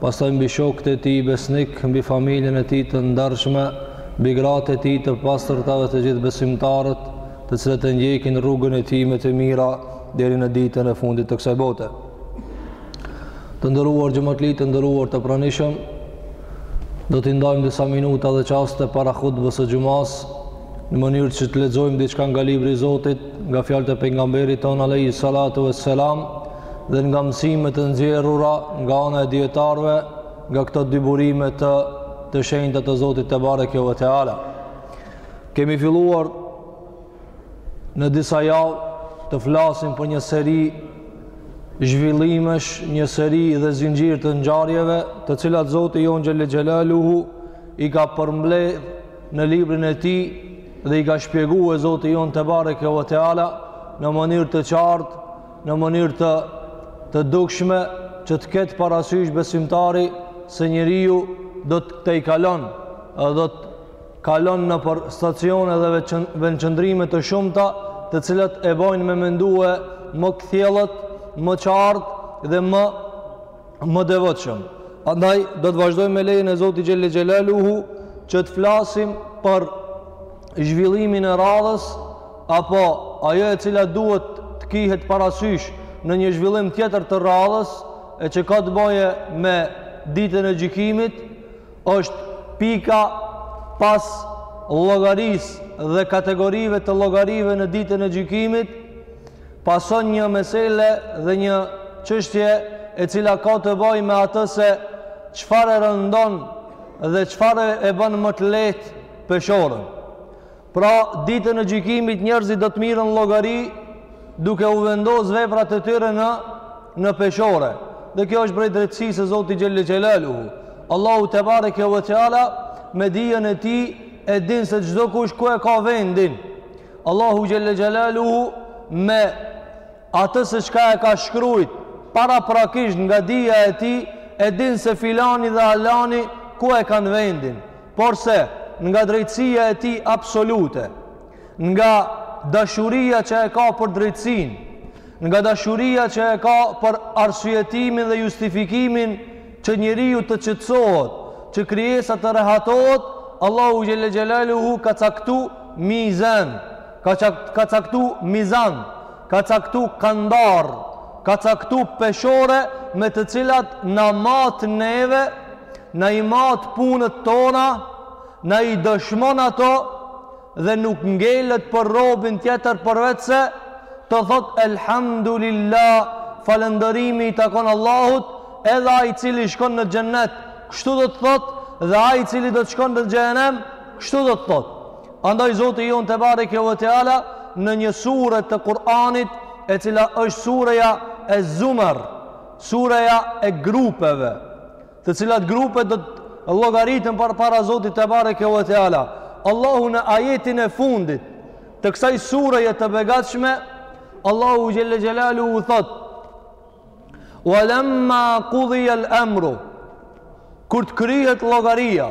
pastaj mbi shokët e tij besnikë, mbi familjen e tij të ndershme, mbi gratë e tij të pastërta dhe të gjithë besimtarët, të cilët e ndjekin rrugën e tij me të mira deri në ditën e fundit të kësaj bote. Të nderuar xhamatli, të nderuar të pranishëm, do t'i ndajmë disa minuta dhe çaste para hutbës së xumas, në mënyrë që të lexojmë diçka nga libri i Zotit, nga fjalët e pejgamberit ton alayhi salatu vesselam, dhe nga mësimet e nxjerrura nga ana e dijetarëve nga këto dy burime të të shenjta të Zotit te bareke ve teala. Kemi filluar në disa javë të flasim për një seri zhvillimesh, një seri dhe zinxhir të ngjarjeve, të cilat Zoti jon xhelle xhelaluhu i ka përmbledh në librin e tij dhe i ka shpjegu Zoti jon te bareke ve teala në mënyrë të qartë në mënyrë të të dukshme që të ketë parasysh besimtari se njeriu do të tejkalon dhe do të kalon nëpër stacione dhe vendqëndrime të shumta të cilat e bojnë me mendue më kthjellët, më qartë dhe më devotshëm. Andaj do të vazhdojmë me lejen e Zotit Xhelle Xhelaluhu që të flasim për zhvillimin e radhës apo ajo e cila duhet të kihet parasysh në një zhvillim tjetër të radhës e që ka të bëjë me Ditën e Gjykimit, është pika pas llogarisë dhe kategorive të llogarive në Ditën e Gjykimit, pason një mesele dhe një çështje e cila ka të bëjë me atë se çfarë rëndon dhe çfarë e bën më të lehtë peshorën. Pra, ditën e gjykimit njerëzit do të mirren llogari duke u vendos veprat e tyre në në peshore. Dhe kjo është prej drejtësisë së Zotit xhelle xhelaluhu. Allahu te bareke ve teala me dijen e tij e din se çdokush ku e ka vendin. Allahu xhelle xhelaluhu me atë se çka e ka shkrujt paraprakisht nga dija e tij e din se filani dhe alani ku e kanë vendin. Porse, nga drejtësia e tij absolute, nga dashuria që e ka për drejtësinë, nga dashuria që e ka për arsyetimin dhe justifikimin që njeriu të qetësohet, që krijesa të rehatohet, Allahu xhelle xhelaluhu ka caktu mizan, ka caktu mizan, ka caktu kandar, ka caktu peshore me të cilat na mat neve, na i mat punët tona, na i dëshmon ato dhe nuk ngelet për robin tjetër përveçse të thotë elhamdulillah falënderimi i takon Allahut edhe ai i cili shkon në xhennet kështu do të thotë dhe ai i cili do të shkon në xhehenem kështu do të thotë Andaj Zoti jonë tebareke ve teala në një sure të Kur'anit e cila është sureja Ez-Zumer, sureja e grupeve, të cilat grupe do të llogariten përpara Zotit tebareke ve teala. Allahu në ajetin e fundit të kësaj sureje të begatshme, Allahu xhelle xhelaluhu thotë: "Wa lamma qudiya al-amru" Kur të kryhet llogaria,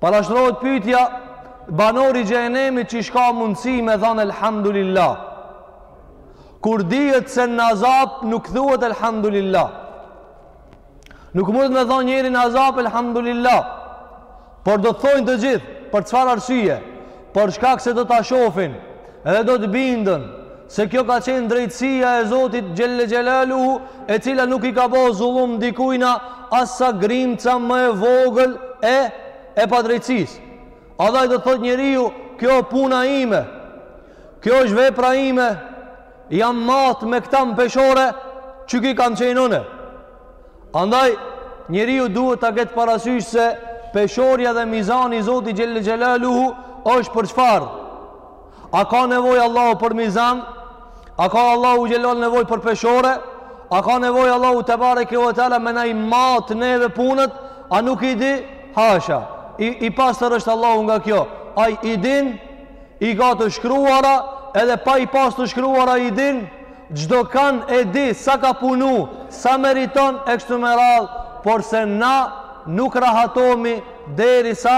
Parashtrohet pyetja banori i xhehenemit qysh ka mundësi me thanë elhamdulillah. Kur dihet se në azab nuk thuhet elhamdulillah. Nuk mundet me thanë njeri në azab elhamdulillah. Por do të thonë të gjithë për çfarë arsye? për shkak se do ta shohin dhe do të binden se kjo ka qenë drejtësia e Zotit xhelle xhelaluhu e cila nuk i ka bo zullum dikujna as sa grimca më e vogël e, e padrejtësisë andaj do të thotë njeriu kjo puna ime kjo është vepra ime jam matë me këtë peshore qiky kam qenë unë Andaj, njeriu duhet ta ketë parasysh se peshorja dhe mizani i Zotit xhelle xhelaluhu është për çfarë? A ka nevojë Allahu për mizan? A ka Allahu xhelle nevojë për peshore? A ka nevojë Allahu tebareke ve teala me na i matë neve punët? A nuk i di? Hasha, i, i pastër është Allahu nga kjo. Ai i din. I ka të shkruara edhe pa i pas të shkruara i din. Çdokënd e di sa ka punu, sa meriton e kështu me radhë, porse na nuk rahatohmi derisa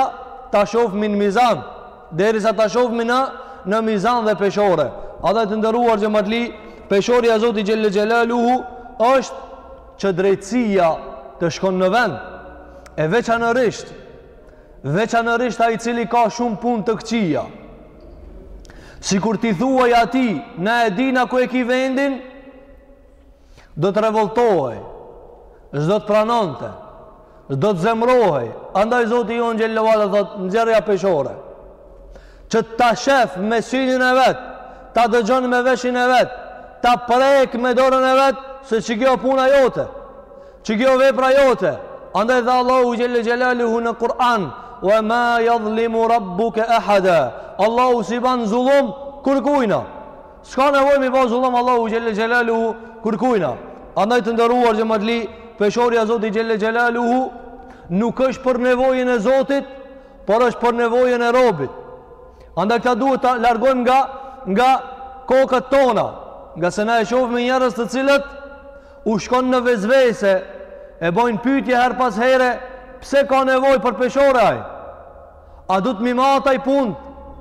ta shofmi në mizan, derisa ta shofmi në, në mizan dhe peshore. Andaj të nderuar xhematli, peshorja e Zotit xhelle xhelaluhu është që drejtësia të shkon në vend. E veçanërisht, veçanërisht ai i cili ka shumë punë të këqija, sikur t'i thuhej atij ne e dimë ku e ki vendin do të revoltohej s'do të pranonte do të zemërohej andaj zoti jonë xhelle ve ala thotë nxirrja peshoren që ta shef me synin e vet ta dëgjon me veshin e vet ta prek me dorën e vet se qikjo puna jote Që kjo vepra jote, andaj dha Allahu xhelle xhelaluhu në Kur'an, "Wa ma yadhlimu rabbuka ahada." Allahu si ban zullum kërkujna. S'ka nevojë me bën zullum Allahu xhelle xhelaluhu kërkujna. Andaj të nderuar xhematli, peshorja e Zotit xhelle xhelaluhu nuk është për nevojën e Zotit, por është për nevojën e robit. Andaj këta duhet ta largojmë nga, nga kokat tona, nga se na e shofim te njerëz të cilët U shkon në vezvese, e bojnë pytje her pas here, pse ka nevojë për peshore ai? A duhet me i mat ai punt?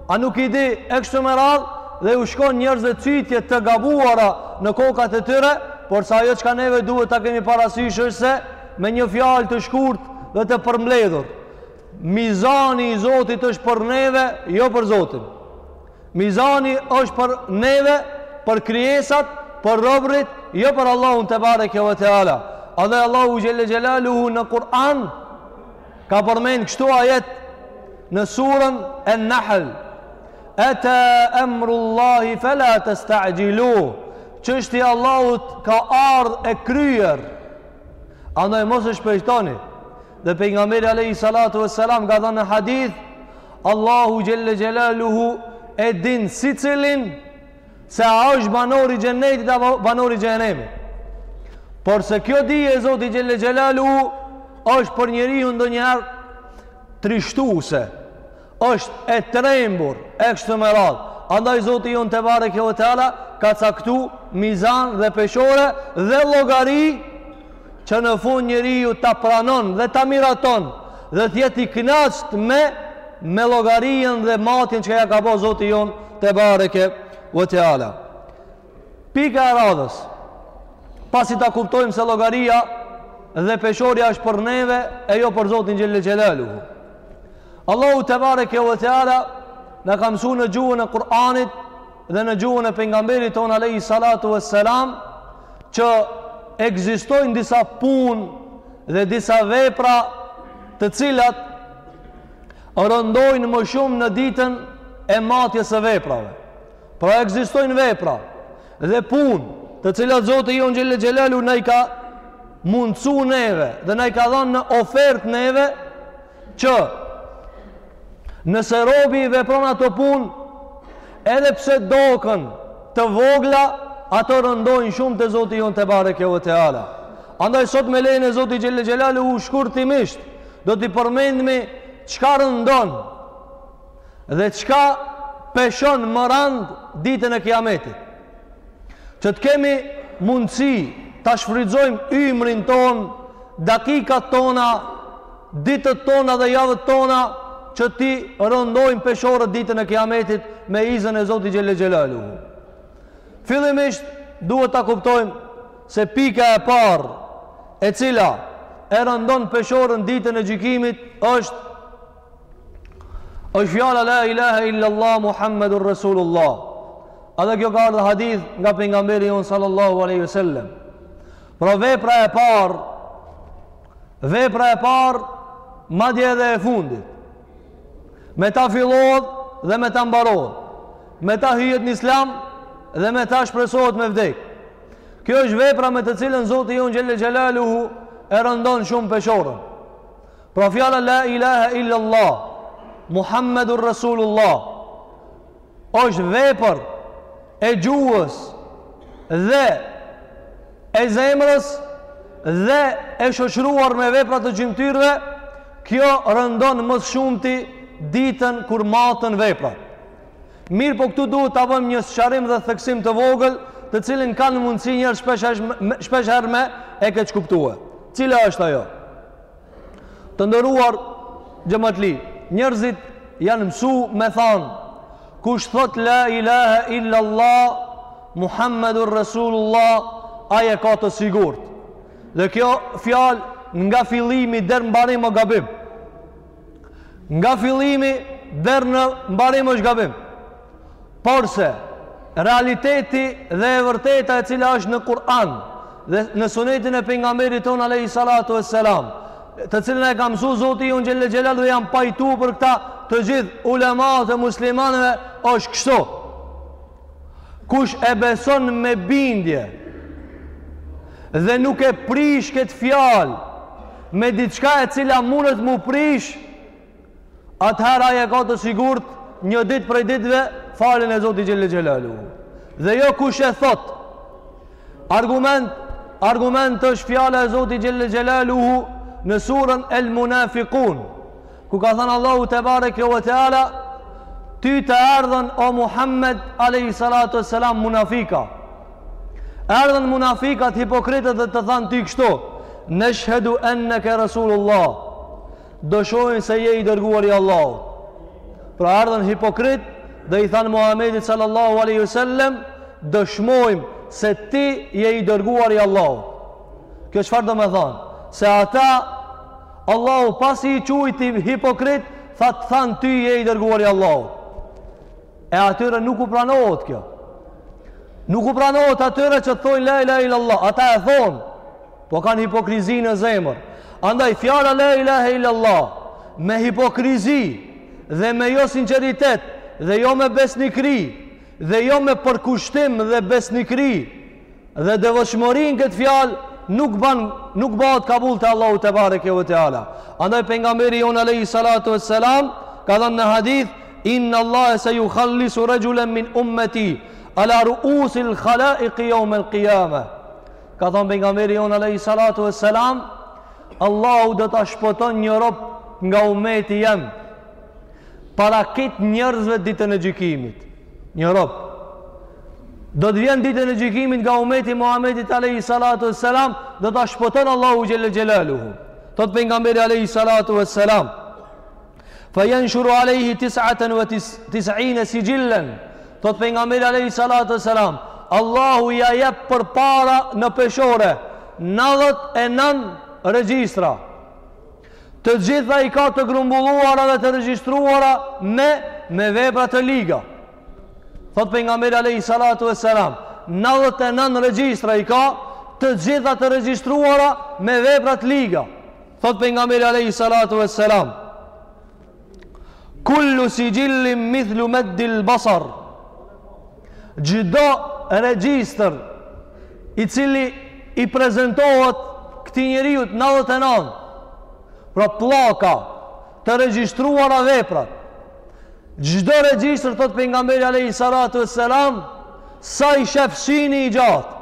A nuk i di e kështu me radhë? Dhe u shkon njërzve cytje të gabuara në kokat e tyre, por se ajo çka neve duhet ta kemi parasysh është se me një fjalë të shkurt dhe të përmbledhur. Mizani i Zotit është për neve, jo për Zotin. Mizani është për neve, për krijesat, për robërit, jo për Allahun tebareke ve teala. edhe Allahu xhelle xhelaluhu në Kur'an ka përmend kështu ajet në surën An-Nahl. Ata amrullahi fala tasta'jilu. Çështja e Allahut ka ardh e kryer. Andaj mos e shpejtoni. Dhe pejgamberi alejhi salatu vesselam ka thanë në hadith, Allahu xhelle xhelaluhu e din secilin se a është banor i xhenetit a banor i xhehenemit. Por se kjo dije e Zotit xhelle xhelaluhu është për njeriun ndonjëherë trishtuese. është e trembur, e kështu me radhë. Andaj Zoti jonë tebareke ve teala ka caktu mizan dhe peshore dhe llogari që në fund njeriu ta pranon dhe ta miraton dhe të jetë i knaqt me me llogarinë dhe matjen çka ia ka bo Zoti jonë tebareke ve teala. Pika e radhës, pasi ta kuptojmë se llogaria dhe peshorja është për neve e jo për Zotin xhelle xhelaluhu. Allahu tebareke ve teala na ka msu në gjuhën e Kur'anit dhe në gjuhën e pejgamberit tonë alejhi salatu vesselam që ekzistojnë disa punë dhe disa vepra të cilat rëndojnë më shumë në ditën e matjes së veprave. Pra ekzistojnë vepra dhe punë të cilat Zoti jonë xhelle xhelaluhu na i ka mundsu neve dhe na i ka dhanë në ofertë neve që nëse robi i vepron ato punë, edhe pse doken të vogla, ato rëndojnë shumë te Zoti jonë tebareke ve teala. Andaj sot me lejen e Zotit xhelle xhelaluhu shkurtimisht, do t'i përmendmi çka rëndon dhe çka peshon më rand ditën e kiametit. Që të kemi mundësi ta shfrytëzojmë ymrin tonë, dakikat tona, ditët tona dhe javët tona që t'i rëndojmë peshorët ditën e Kiametit me izën e Zotit Xhel-le Xhelaluhu. Fillimisht duhet ta kuptojmë se pika e parë e cila e rëndon peshorën ditën e gjykimit është është fjala la ilaha illa allah muhammedur rasulullah edhe kjo ka ardhë hadith nga pejgamberi jonë sallallahu alaihi wasallam pra vepra e parë vepra e parë madje edhe e fundit me ta fillohet dhe me ta mbarohet me ta hyjet në islam dhe me ta shpresohet me vdek kjo është vepra me të cilën Zoti jonë xhel-le xhelaluhu e rëndon shumë peshorën Pra fjala la ilahe illallah Muhammedur Resulullah është vepër e gjuhës dhe e zemrës dhe e shoqëruar me vepra të gjymtyrëve, kjo rëndon më së shumti ditën kur maten veprat. Mirëpo këtu duhet ta bëjmë një sqarim dhe theksim të vogël të cilin kanë mundësi njerëz shpeshherë me e keqkuptue. Cila është ajo? Të nderuar xhematli, njerëzit janë msu me thanë, kush thotë la ilahe illa Allah, Muhammedur Resulullah, ai e ka të sigurt. Dhe kjo fjalë nga fillimi der n'mbarim o gabim. Nga fillimi deri në mbarim është gabim. Porse, realiteti dhe e vërteta e cila është në Kur'an dhe në sunetin e pejgamberit tonë alejhi salatu vesselam, të cilën e ka msu Zoti Jonë Xhel-le Xhelal dhe janë pajtu për këta të gjithë ulematë e muslimanëve është kështu. Kush e beson me bindje dhe nuk e prish këtë fjalë me diçka e cila mundet m'u prish atëherë ai e ka të sigurt një ditë prej ditëve faljen e Zotit Xhel-le Xhelaluhu. Dhe jo kush e thotë, argument, argument është fjala e Zotit Xhel-le Xhelaluhu në surën El Munafikun, ku ka thanë Allahu tebareke ve teala, ty të erdhën o Muhammed a.s. munafika. Erdhën munafikat hipokritët dhe të thanë ty kështu, neshhedu inneke Rasulullah, Dëshmojmë se je i dërguar i Allahut. Pra ardhën hipokrit dhe i thanë Muhamedit sallallahu alaihi wasallam, dëshmojmë se ti je i dërguar i Allahut. Kjo çfarë domethanë? Se ata Allahu pasi i quajti hipokrit, tha të thanë ty je i dërguar i Allahut. E atyre nuk u pranohet kjo. Nuk u pranohet atyre që të thonë la ilaha illallah, ata e thonë Po kanë hipokrizi në zemër. Andaj fjala la ilaha illallah me hipokrizi dhe me jo sinqeritet dhe jo me besnikri dhe jo me përkushtim dhe besnikri dhe devotshmëri në këtë fjalë nuk ban nuk bëhet kabul te Allahu tebareke ve teala. Andaj pejgamberi jon alayhi salatu vesselam ka thënë në hadith inna Allahe sejukhallisu rexhulen min ummeti ala ruusil khalaiq yawm al qiyamah Ka thënë pejgamberi jon alaihi salatu vesselam, Allahu do ta shpoton një rob nga ummeti jem para krejt njerëzve ditën e gjykimit. Një rob do të vjen ditën e gjykimit nga ummeti i Muhamedit alaihi salatu vesselam, do ta shpoton Allahu xhelle xhelaluhu. Thot pejgamberi alaihi salatu vesselam, Fe jenshuru alejhi tis'aten ve tis, tis'ine sixhil-len, thot pejgamberi alejhi salatu vesselam, Allahu ia jep përpara në peshore, 99 regjistra, të gjitha i ka të grumbulluara dhe të regjistruara me, me vepra të liga. Thot pejgamberi alejhi salatu vesselam, 99 regjistra i ka të gjitha të regjistruara me vepra të liga. Thot pejgamberi alejhi salatu vesselam Kullu sixhil-lin mithlu meddil basar Çdo regjistër I cili i prezentohet këtij njeriut 99 Pra pllaka të regjistruara veprat Çdo regjistër thot pejgamberi alejhi salatu vesselam Sa i shef syni i gjatë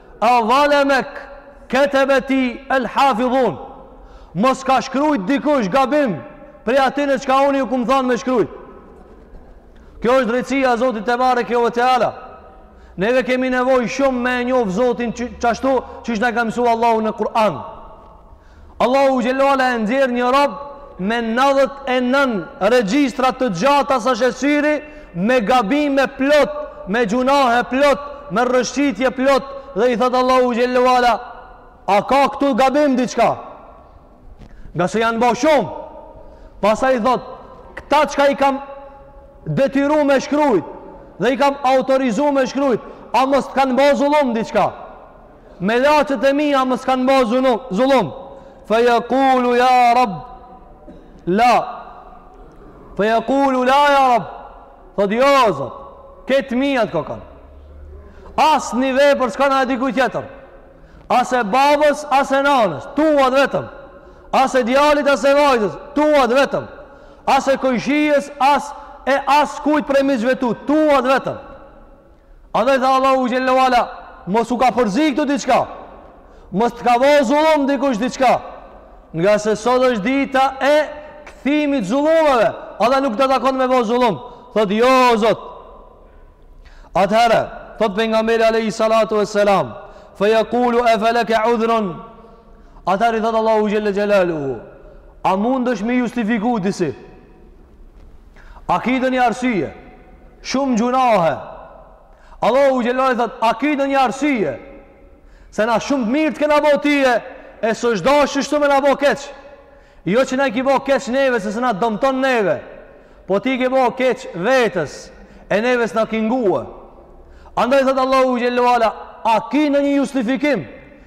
A dhalemek ketebeti el hafidhun. Mos ka shkrujt dikush gabim prej atyne çka unë ju kum thanë me shkrujt. Kjo është drejtësia e Zotit tebareke ve teala. Neve kemi nevoj shumë me e njofë Zotin qashtu qysh na ka mësu Allahu në Kur'an. Allahu xhel-le ve ala e nxjerr një rob me 99 regjistra të gjata sa sheh syri me gabime plot, me gjunahe plot, me rrëshqitje plot dhe i thot Allahu xhel-le ve ala a ka këtu gabim diçka? Ngase janë bo shumë. Pastaj i thot këta çka i kam detyru me shkrujt dhe i kam autorizu me shkrujt, a mos të kanë bo zullum diçka? Melaqet e mia mos t'kanë bo zullum. Fe jekulu ja rab. La. Fe jekulu la ja rab. Thot jo, zot. Këto mijat kokan. As një vepër s'ka e dikuj tjetër. As e babës, as e nanës. Tuat vetëm. As e djalit, as e vajzës. Tuat vetëm. As e kojshijës, as e as kujt prej miqve tu. Tuat vetëm. Andaj tha Allahu xhelle ve ala, mos u ka përzi këtu diçka. Mos të ka bo zullum dikush diçka. Nga se sot është dita e kthimit zullumeve. Edhe nuk të takon me bo zullum. Thot jo o Zot. Atëherë, thot pejgamberi alayhi salatu vesselam, fa yaqulu afalaka udhrun. Atëherë i thot Allahu xhelle xhelaluhu, a mundesh me justifiku disi? A ki ndonjë arsye? Shumë gjunahe. Allahu xhelle ve ala thot, a ki ndonjë arsye? Se na shumë t'mirë të kena bo tije, e s'osht dasht kshtu me na bo keq. Jo që na i ki bo keq neve, se s'na dëmton neve. Po ti ki bo keq vetes, e neve s'na ki ngu. Andaj thot Allahu xhelle ve ala, a ki ndonjë justifikim?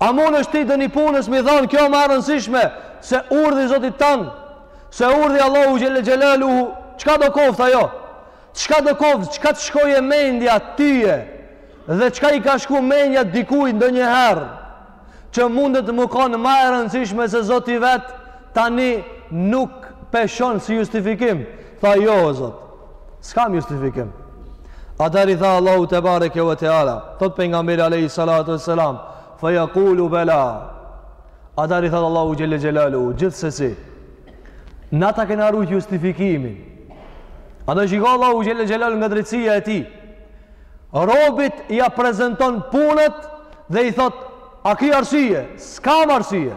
A mundesh ti ndonjë punës me i thanë kjo ma e rëndësishme se urdhri Zotit tanë, se urdhri Allahu xhelle xhelaluhu, çka do koftë ajo? Çka do koftë, çka të shkoje mendja tyje dhe çka i ka shku mendja dikuj ndonjëherë që mundet me konë ma e rëndësishme se Zoti vetë tani nuk peshon si justifikim, tha jo o Zot. S'kam justifikim. Atër i tha Allahu tebareke ve teala, thot pejgamberi alejhi salatu ves selam, fe jekulu bela. Atër i tha Allahu xhelle xhelaluhu, gjithsesi. Na ta kena rujt justifikimin. Atër shiko Allahu xhelle xhelaluhu nga drejtësia e tij. Robit ia prezenton punët dhe i thot, a ki arsye? S'kam arsye.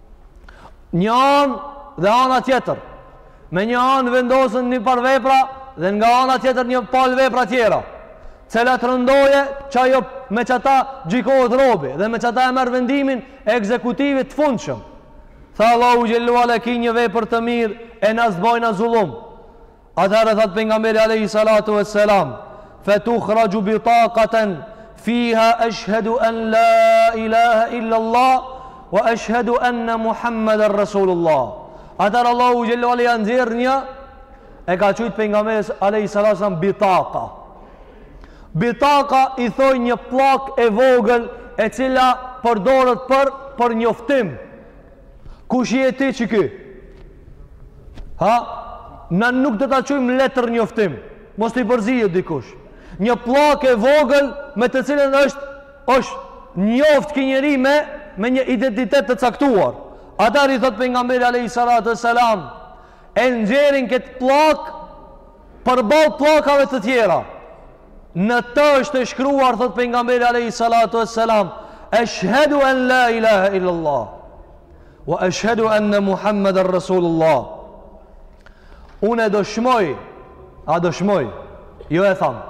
Një anë dhe ana tjetër. Me një anë vendosen një pal vepra dhe nga ana tjetër një pal vepra tjera. Cila të rëndojë ajo me qata gjykohet robi dhe me qata e merr vendimin e ekzekutivit të fundshëm. Tha Allahu xhelle ve ala ki një vepër të mirë e na s'bojna zullum. Atëherë tha pejgamberi alejhi salatu ves selam, "Fetukhraju bitaqatan fiha eshhedu en la ilaha illa Allah wa eshhedu enne Muhammeden Rasulullah." Atëherë Allahu xhelle ve ala ja nxjerr një e ka qujt pejgamberi alejhi salatu selam bitaqa. Bitaqa i thoi një pllakë e vogël e cila përdoret për për njoftim. Kush je ti, qi ky? Ha? Na nuk do ta çojmë letër njoftim. Mos t'i përzihet dikush. Një pllakë e vogël me të cilën është është njoft ky njeri me me një identitet të caktuar. Atëherë thot pejgamberi alayhi salatu selam e nxjerrin këtë pllakë përballë pllakave të tjera. Në të është e shkruar thot pejgamberi alayhi salatu wassalam, "Eshhedu an la ilaha illa Allah wa eshhedu anna Muhammeden rasulullah." Unë e dëshmoj, a dëshmoj, jo e tham,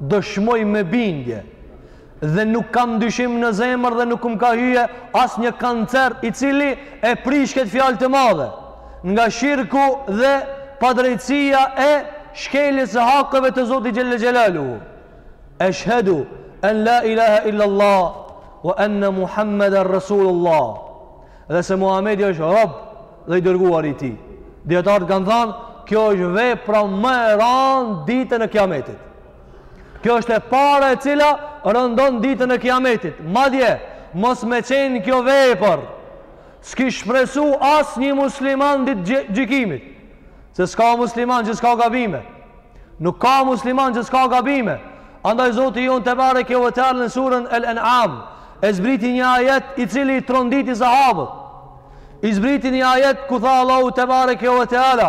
dëshmoj me bindje dhe nuk kam dyshim në zemër dhe nuk më ka hyje asnjë kancer i cili e prish këtë fjalë të madhe nga shirku dhe padrejtësia e shkeljes së hakeve të Zotit Xhele Xhelaluhu eshhedu en la ilaha illallah wa enne Muhammeden Rasulullah dhe se Muhammedi është rob dhe i dërguar i tij dijetarët kanë thanë kjo është vepra më e ranë ditën e kiametit Kjo është e para e cila rëndon ditën e kiametit. Madje, mos me qenë kjo vepër, s'kish shpresu asnjë musliman ditë gjykimit. Se s'ka musliman që s'ka gabime. Nuk ka musliman që s'ka gabime. Andaj Zoti Jonë tebareke ve teala në surën El En'am, e zbriti një ajet i cili i tronditi sahabët. I zbriti një ajet ku tha Allahu tebareke ve teala,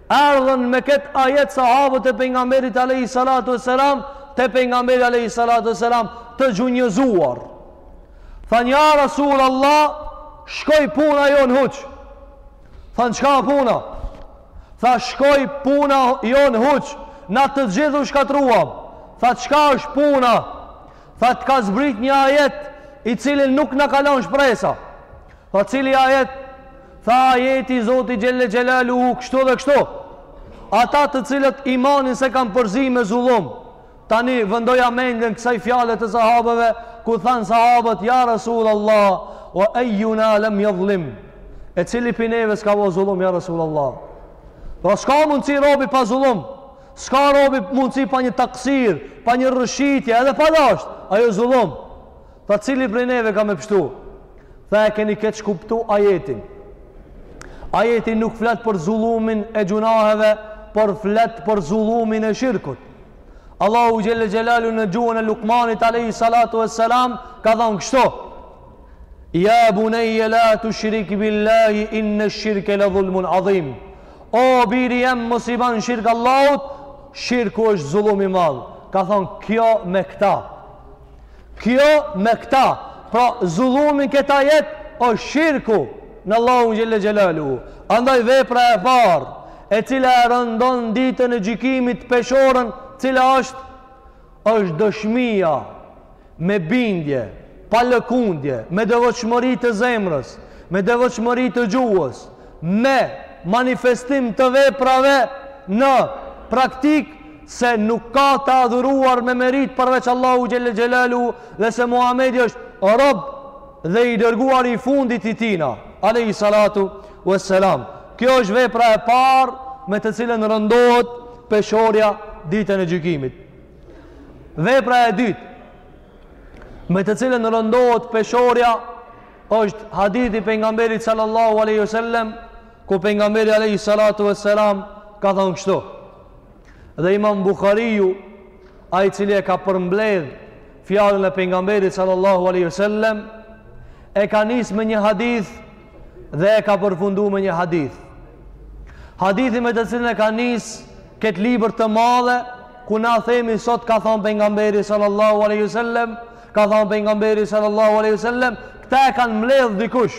Erdhën me këtë ajet sahabët e pejgamberit alejhi salatu vesselam te pejgamberi alejhi salatu vesselam të gjunjëzuar. Than ja Rasul Allah, shkoi puna jonë huq. Than çka puna? Tha shkoi puna jonë huq, na të gjithë u shkatërruam. Tha çka është puna? Tha të ka zbrit një ajet i cili nuk na ka lon shpresa. Tha cili ajet? Tha ajeti i Zotit Xhele Xhelaluhu kështu dhe kështu. Ata të cilët imanin s'e kanë përzi me zullum. Tani vendoja mendjen kësaj fjalet të sahabëve kur thanë sahabët ja Rasul Allah ve ejjuna lem jëdhlim. E cili prej neve s'ka bo zullum ja Rasul Allah. Pra s'ka mundësi robi pa zullum. S'ka robi mundësi pa një taksir, pa një rrëshqitje edhe pa dasht. Ajo zullum. Tha cili prej neve ka me pështu? Tha e keni keq kuptu ajetin. Ajeti nuk flet për zullumin e gjunaheve, por flet për zullumin e shirkut. Allahu Xhele Xhelaluhu në gjuhën e Lukmanit Alejhi Salatu ve Selam ka thanë kështu. Ja buneje la tushrik billahi inne shirke le dhulmun adhim. O biri jem, mos i ban shirk Allahut, shirku është zullum i madh. Ka thonë kjo me këta. Kjo me këta, pra zullumin këta jetë, është shirku në Allahu xhele xhelaluhu. Andaj vepra e parë, e cila e rëndon ditën e gjykimit peshorën, cila është, është dëshmia me bindje, pa lëkundje, me devotshmëri të zemrës, me devotshmëri të gjuhës, me manifestim të veprave në praktikë se nuk ka të adhuruar me meritë përveç Allahu xhele xhelaluhu dhe se Muhamedi është rob dhe i dërguar i fundit i tijna alejhi salatu ue selam kjo është vepra e parë me të cilën rëndohet peshorja ditën e gjykimit vepra e dytë me të cilën rëndohet peshorja është hadithi i pejgamberit sallallahu alaihi wasallam ku pejgamberi alaihi salatu wassalam ka thanë kështu dhe imam Buhariu ai i cili e ka përmbledh fjalën e pejgamberit sallallahu alaihi wasallam e ka nisë me një hadith dhe e ka përfundu me një hadith hadithi me të cilën e ka nisë këtë libër të madhe ku na themi sot ka thanë pejgamberi sallallahu alaihi wasallam Ka thanë pejgamberi sallallahu alaihi wasallam, këta e kanë mbledh dikush.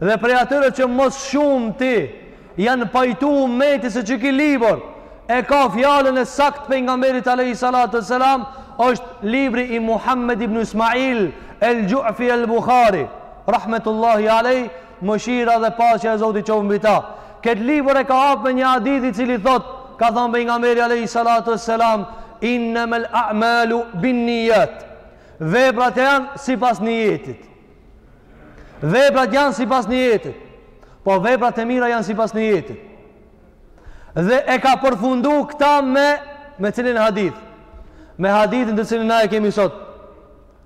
Dhe prej atyre që ma së shumti janë pajtu ymeti se qiki libër e ka fjalën e saktë pejgamberit alejhi salatu ue selam është libri i Muhammed ibn Ismail el Xhufi el Buhari rahmetullahi alejh Mëshira dhe paqja e Zotit qoftë mbi ta. Këtë libër e ka hap me një hadith i cili thotë, ka thanë pejgamberi alayhi salatu wassalam, innamal a'malu binniyat. Veprat janë sipas nijetit. Veprat janë sipas nijetit. Po veprat e mira janë sipas nijetit. Dhe e ka përfundu këta me me cilin hadith? Me hadithin të cilin na e kemi sot.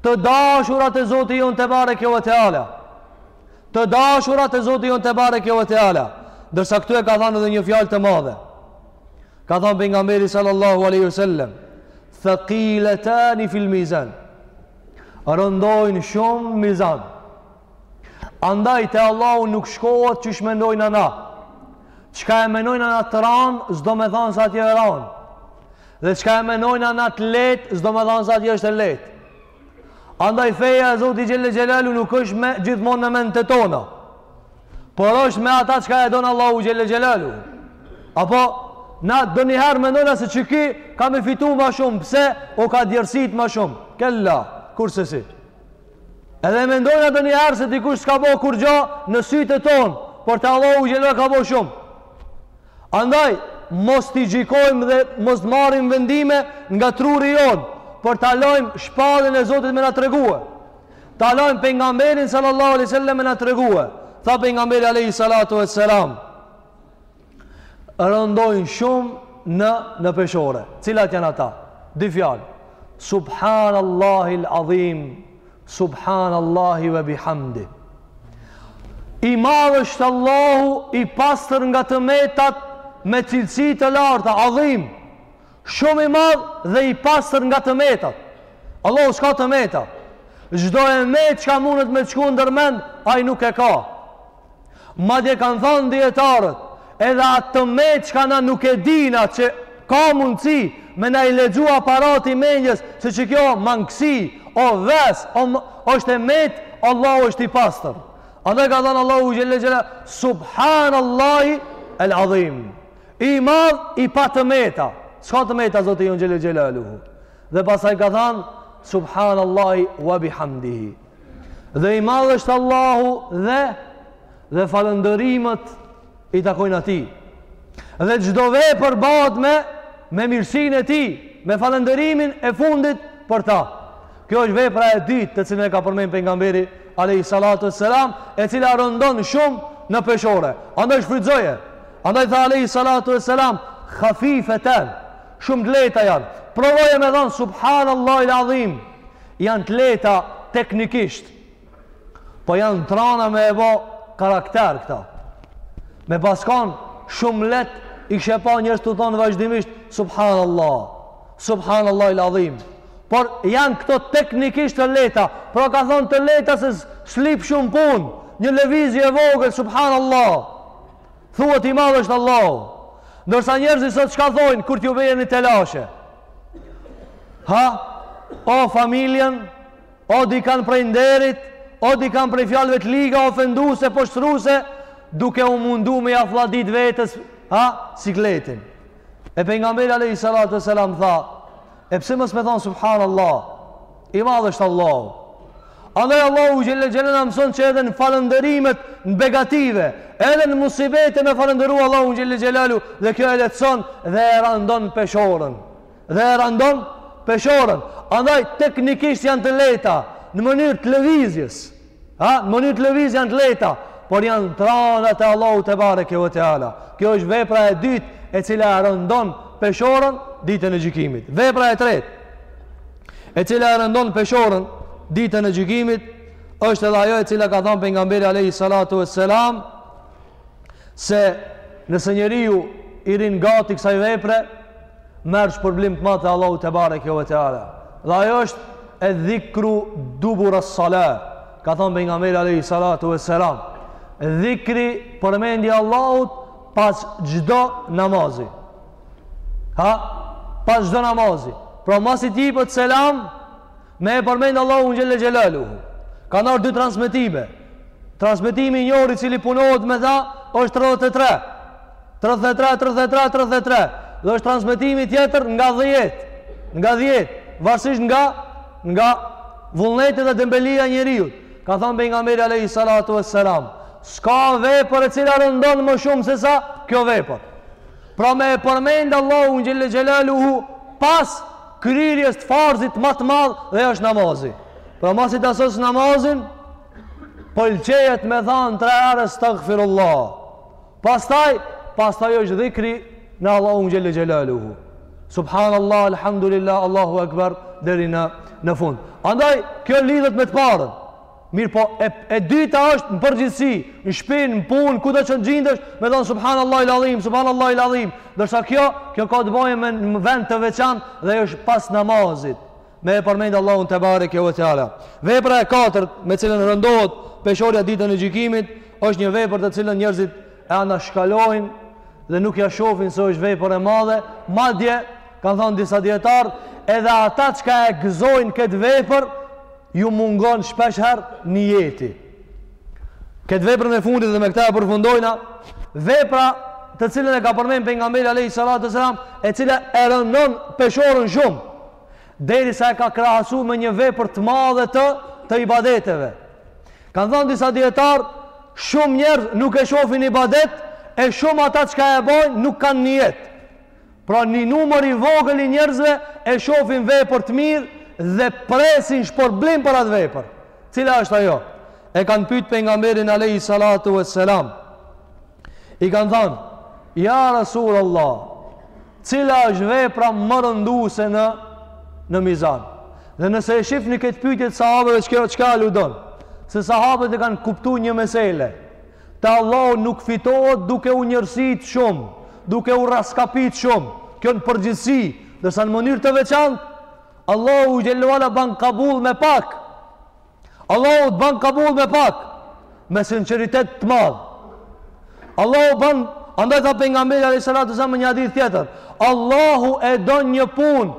Të dashurat e Zotit jonë tebareke ue teala. Të dashurat e Zotit jonë tebareke ue teala. Ndërsa këtu e ka thanë edhe një fjalë të madhe. Ka thanë pejgamberi sallallahu alejhi ue sellem. Thekiletani fil mizan. Rëndojnë shumë mizan. Andaj te Allahu nuk shkohet qysh mendojna na. Çka e menojna na të randë, s'do me thanë se atje e randë. Dhe çka e menojna na të lehtë, s'do me thanë se atje është e lehtë. Andaj feja e Zotit xhele xhelaluhu nuk është me gjithmonë me mendtë tona. Por është me ata çka e don Allahu xhele xhelaluhu. Apo na donjëherë mendojna se qiki ka me fitu ma shumë, pse o ka djersitë ma shumë. Kella, kurrsesi. Edhe mendojna ndonjëherë se dikush s'ka bo kurgjo në sytë tonë, por te Allahu xhelle ka bo shumë. Andaj, mos t'i gjikojmë dhe mos t'marrim vendime nga truri jonë, por ta lojmë shpalljen e Zotit me na tregue. Ta lojmë pejgamberin sallallahu alayhi wasallam me na tregue. Tha pejgamberi alayhi salatu wassalam. rëndojnë shumë në në peshore. Cilat janë ata? Dy fjalë. Subhanallahi el adhim. Subhanallahi wa bihamdi. I madh është Allahu i pastër nga të metat me cilësi të larta, adhim. Shumë i madh dhe i pastër nga të metat. Allahu s'ka të meta. Çdo e metë çka mundet me t'shku ndërmend, ai nuk e ka. Madje kanë thanë dijetarët, edhe atë të metë çka na nuk e dina që ka mundësi me na i lexu aparati i mendjes se që kjo mangësi, o ves, o, është e metë, Allahu është i pastër. Andaj ka thanë Allahu xhelle xhela subhanallahi el adhim. I madh i pa të meta. S'ka të meta Zoti jonë xhelle xhelaluhu. Dhe pastaj ka thanë subhanallahi wa bihamdihi. Dhe i madh është Allahu dhe dhe falëndërimet i takojnë atij. Dhe çdo vepër bahet me me mirësinë e tij, me falëndërimin e fundit për ta. Kjo është vepra e dytë të cilën e ka përmend pejgamberi alayhi salatu wassalam, e cila rëndon shumë në peshore. Andaj shfrytëzoje. Andaj tha alayhi salatu wassalam, khafifatani Shumë të lehta janë. Provoje me thanë subhanallahi el adhim. Janë të lehta teknikisht. Po janë t'rana me e bo karakter këto. Me pas kon shumë leht i kishe pa njerëz tu thonë vazhdimisht subhanallah. Subhanallahi el adhim. Por janë këto teknikisht të lehta. Pra ka thonë të lehta se s'lyp shumë punë. Një lëvizje e vogël subhanallah. Thuaj i madh është Allahu. Ndërsa njerëzit sot çka thonë kur t'ju bje ni telashe? Ha? O familjen, o dikan prej nderit, o dikan prej fjalëve të liga ofenduese, poshtruese, duke u mundu me ja fladit vetes, ha? Sikletin. E pejgamberi alayhi salatu selam tha, E pse mos me thonë subhanallah, i madh është Allahu. Andaj Allahu xhelle xhelalu na mëson që edhe në falënderimet në begati, edhe në musibete me falënderu Allahu xhelle xhelalu dhe kjo e lehtëson dhe e randon peshorën. Dhe e randon peshorën. Andaj teknikisht janë të lehta në mënyrë të lëvizjes. Ha, mënyrë të lëvizin janë të lehta, por janë të randa te Allahu tebareke ve teala. Kjo është vepra e dytë e cila e rëndon peshorën ditën e gjykimit. Vepra e tretë, e cila e rëndon peshorën ditën e gjykimit, është edhe ajo e cila ka thanë pejgamberi alejhi salatu vesselam, se nëse njeriu i rrin gati kësaj vepre, merr shpërblim të madh te Allahu tebareke ve teala. Dhe ajo është edh-dhikru dubur as sala. Ka thënë pejgamberi alayhi salatu vesselam, dhikri përmendja e Allahut pas çdo namazi. Ha? Pas çdo namazi. Pra masi t'jipet selam, me e përmend Allahun xhelle xhelaluhu. Ka nër dy transmetime. Transmetimi i njohur i cili punohet me ta është 33. 33 33 33. Dhe është transmetimi tjetër nga 10. Nga 10, varësisht nga nga vullneti dhe dembelia e njeriut. Ka thënë pejgamberi alayhi salatu vesselam, s'ka vepër e cila rëndon më shumë sesa kjo vepër. Pra me e përmend Allahun xhelle xhelaluhu pas Kryerjes së farzit ma të madh dhe është namazi. Pra masi ta sos namazin, pëlqejet me thanë tre herë astaghfirullah. Pastaj, pastaj është dhikri në Allahun xhelle xhelaluhu. Subhanallah, alhamdulillah Allahu akbar deri në në fund. Andaj kjo lidhet me të parën. Mirëpo, e, e dyta është në përgjithësi, në shpi, në punë, kudo që gjindesh, me thanë subhanallahil adhim, subhanallahil adhim. Ndërsa kjo, kjo ka të bajë me një vend të veçantë dhe është pas namazit. Me e përmend Allahun tebareke ve teala. Vepra e katërt me cilën rëndohet peshorja ditën e gjykimit, është një vepër të cilën njerëzit e anashkalojnë dhe nuk ia shofin se është vepër e madhe, madje, kanë thanë disa dijetarë, edhe ata çka e gëzojnë këtë vepër, ju mungon shpeshherë nijeti. Këtë veprën e fundit dhe me këta e përfundojna, vepra të cilën e ka përmen pejgamberi alejhi salatu vesselam, e cila e rëndon peshorën shumë, derisa e ka krahasu me një vepër të madhe të të ibadeteve. Kanë thanë disa dijetarë, shumë njerëz nuk e shofin ibadet, e shumë ata çka e bajnë nuk kanë nijet. Pra një numër i vogël i njerëzve e shofin vepër të mirë dhe presin shpërblim për atë vepër. Cila është ajo? E kanë pyet pejgamberin alayhi salatu vesselam. I kanë thënë: "Ja Rasulullah, cila është vepra më rënduese në në mizan?" Dhe nëse e shifni këtë pyetje të sahabëve, çka çka aludon? Se sahabët e kanë kuptu një mesele. Te Allahu nuk fitohet duke u njersitë shumë, duke u rraskapitë shumë. Kjo në përgjithësi, ndërsa në mënyrë të veçantë, Allahu xhelle ue ala ban kabul me pak. Allahu të ban kabul me pak, me sinqeritet të madh. Allahu ban Andaj tha pejgamberi alayhi salatu wasallam një hadith tjetër, Allahu e don një punë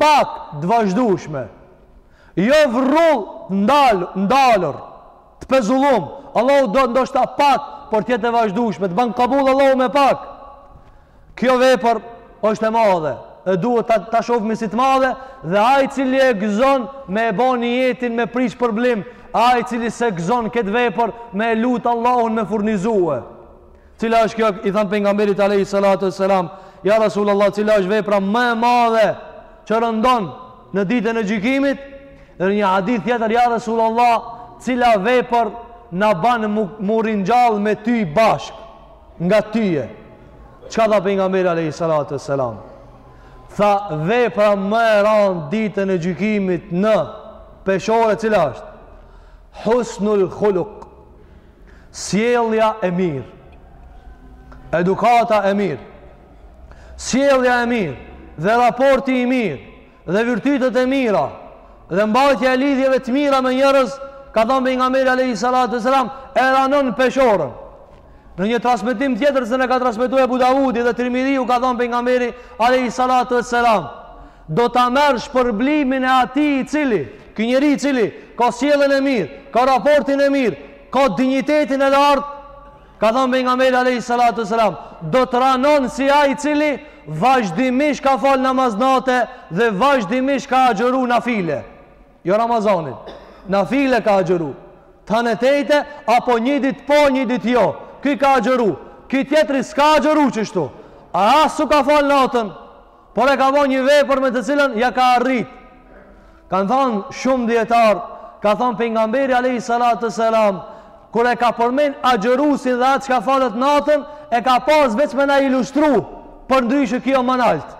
pak të vazhdushme. Jo vrrull ndal ndalur. Të pezullum, Allahu do ndoshta pak, por të jetë e vazhdushme, të ban kabul Allahu me pak. Kjo vepër është e madhe, e duhet ta, ta shofmi si të madhe, dhe ai cili e gëzon me e bo nijetin me prit shpërblim, ai cili s'e gëzon këtë vepër me e lutë Allahun me furnizue. Cila është kjo i thanë pejgamberit alayhi salatu wassalam, ja Rasulullah, cila është vepra më e madhe që rëndon në ditën e gjykimit? Dhe në një hadith tjetër ja Rasulullah, cila vepër na ban m'u ringjall me ty bashkë ngat tyje? Çka tha pejgamberi alayhi salatu wassalam? Tha vepra më e ranë ditën e gjykimit në peshore cila është? Husnul khuluq. Sjellja e mirë. Edukata e mirë. Sjellja e mirë dhe raporti i mirë dhe virtytet e mira dhe mbajtja e lidhjeve të mira me njerëz ka thanë pejgamberi alayhi salatu selam e ranon peshorën. Në një transmetim tjetër se na e ka transmetu Ebu Davudi dhe Tirmidhiu ka thanë pejgamberi alayhi salatu selam Do ta merr shpërblimin e atij i cili, ky njeri i cili ka sjelljen e mirë, ka raportin e mirë, ka dinjitetin e lartë, ka thanë pejgamberi alayhi salatu selam, do të ranon si ai i cili vazhdimisht ka fal namaz nate dhe vazhdimisht ka agjëru nafile. Jo Ramazanin. Nafile ka agjëru. Të hanë t'ejte, apo një dit po, një dit jo. Ky ka agjëru. Ky tjetri s'ka agjëru qështu. A as u ka fal natën. Por e ka bo një vepër me të cilën ja ka arrit. Kanë thonë shumë dijetarë, ka thonë pejgamberi alayhi salatu wasallam, kur e ka përmen agjërusin dhe atë që ka falet natën, e ka pas veç me na ilustru, përndryshe kjo ma nalt.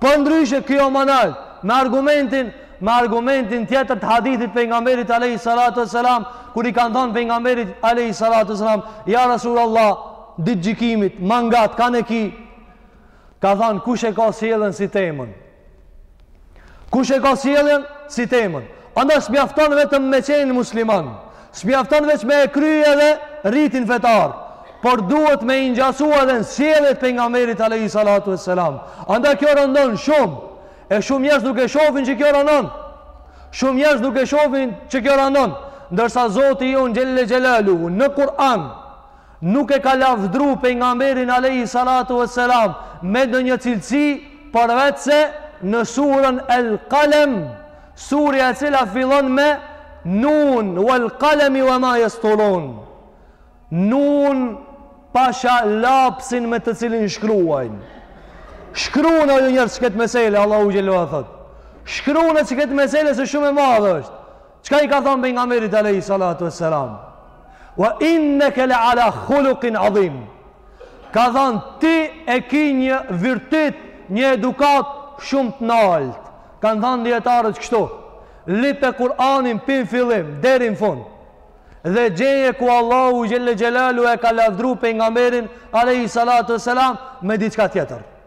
Përndryshe kjo ma nalt, me argumentin, me argumentin tjetër të hadithit pejgamberit alayhi salatu wasallam, kur i kanë thonë pejgamberit alayhi salatu wasallam, ja Rasulullah, ditë gjykimit, ma ngat, kan e ki, ka thanë kush e ka sjelljen si temen. Kush e ka sjelljen si temen. Andaj s'mjafton vetëm me qenë musliman. S'mjafton veç me e kry edhe ritin fetar. Por duhet me i ngjasu edhe n'sjellje Pejgamberit alejhi salatu ue selam. Andaj kjo rëndon shumë. E shumë njerëz nuk e shofin që kjo rëndon. Shumë njerëz nuk e shofin që kjo rëndon. Ndërsa Zoti jonë xhelle xhelaluhu në Kur'an Nuk e ka lavdru Pejgamberin alejhi salatu ue selam me ndonjë cilësi përveçse në surën El Kalem, surja e cila fillon me Nun wal kalemi wema yesturun. Nun pasha lapsin me të cilin shkruajnë. Shkrune, o njerëz këtë meselë, Allahu xhelalu thot. Shkrune këtë meselë se shumë e madhe është. Çka i ka thanë pejgamberit alejhi salatu vesselam? Wa innaka la ala khuluqin adhim. Ka thanë ti e ki një virtyt, një edukatë shumë të naltë. Kanë thanë dijetarët kështu. Lype Kur'anin pi n'fillim deri në fund. Dhe gjeje ku Allahu xhelle xhelaluhu e ka lavdru pejgamberin alejhi salatu vesselam me diçka tjetër.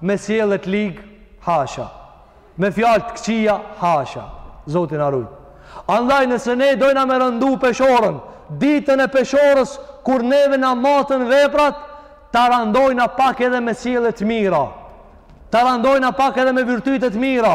Me sjellje të ligë, hasha. Me fjalë të këqija, hasha. Zoti na rujt. Andaj nëse ne dojna me rëndu peshorën, ditën e peshorës kur neve na matën veprat, ta randojna pak edhe me sjellje të mira. Ta randojna pak edhe me virtyte të mira.